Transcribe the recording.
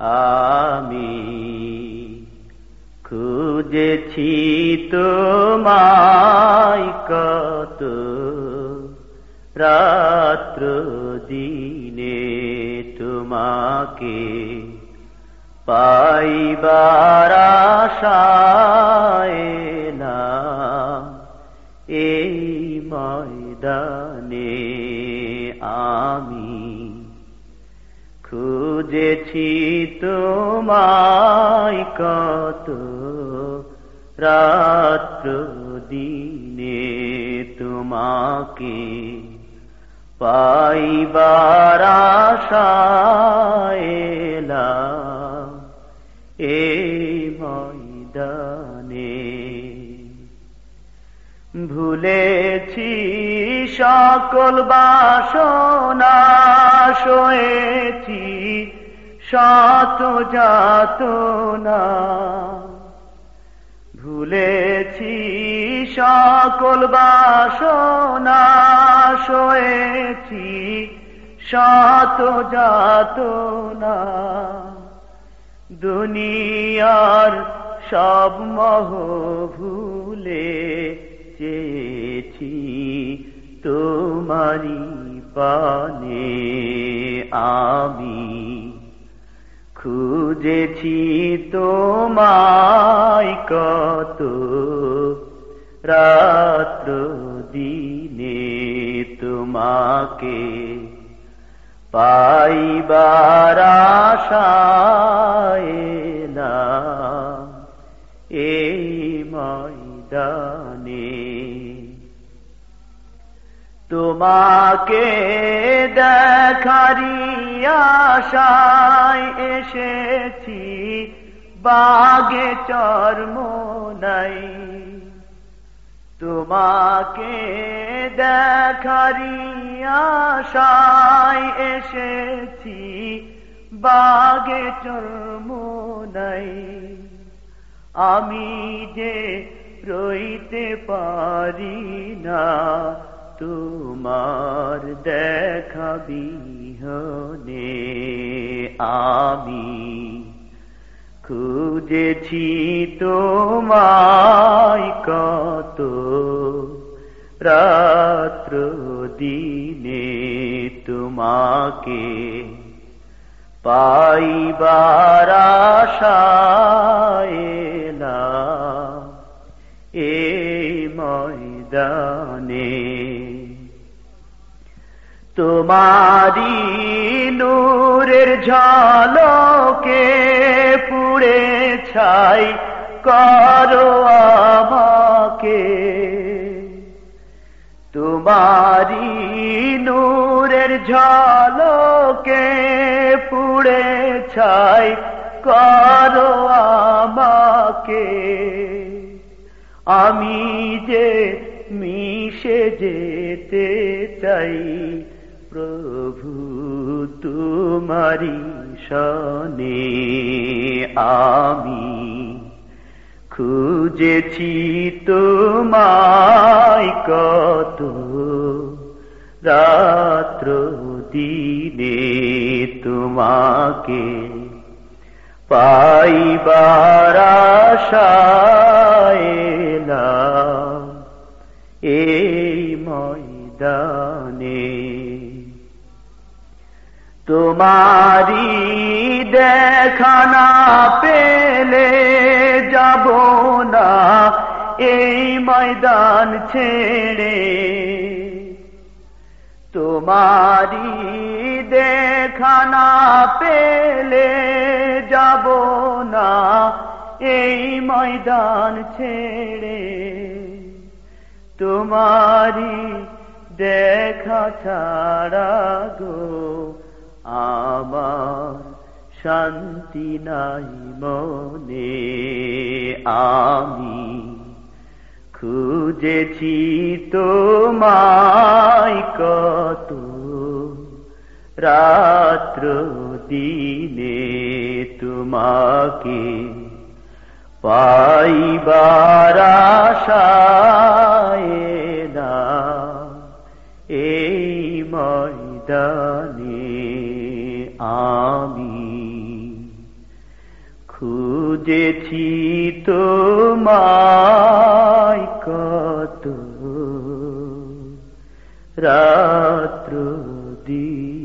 আমি খুঁজেছি তোমায় কত রাত্র দিনে তোমাকে পাইবার আশায় খুঁজেছি তোমায় কত রাত্র দিনে তোমাকে পাইবার আশায় এই ময়দানে। ভুলেছি সকল বাসনা শোয়েছি শত যাত না। ভুলেছি সকল বাসনা শোয়েছি শত যাত না। দুনিয়ার সব মহ ভুলে চেয়েছি তোমারি পানে। খুঁজেছি তোমায় কত রাত্র দিনে তোমাকে পাইবার আশায় না এই ময়দানে তোমাকে দেখারি এসেছি, বাগে চর্ম নাই। তোমাকে দেখারি এসেছি, বাগে চর্ম নাই। আমি যে রইতে পারি না তোমার দেখা বিহনে আমি খুঁজেছি তোমায় কত রাত্র দিনে তোমাকে পাইবার আশায় এ ময়দানে তোমারি নূরের ঝালকে পুড়ে ছাই করো আমাকে। তোমারি নূরের ঝালকে পুড়ে ছাই করো আমাকে। আমি যে মিশে যেতে চাই প্রভু তুমারি শনে আমি। খুঁজেছি তোমায় কত রাত্র দিনে তোমাকে পাইবার আশায় এই ময়দানে তোমারি দেখানা পেলে যাব না এই ময়দান ছেড়ে। তোমারি দেখানা পেলে যাব না এই ময়দান ছেড়ে। তোমারি দেখা ছাড়া গো আমার শান্তি নাই মনে। আমি খুঁজেছি তোমায় কত রাত্র দিনে তোমাকে পাইবার আশায়। ময়দানে আমি। খুঁজেছি তোমায় কত রাত্র দিনে।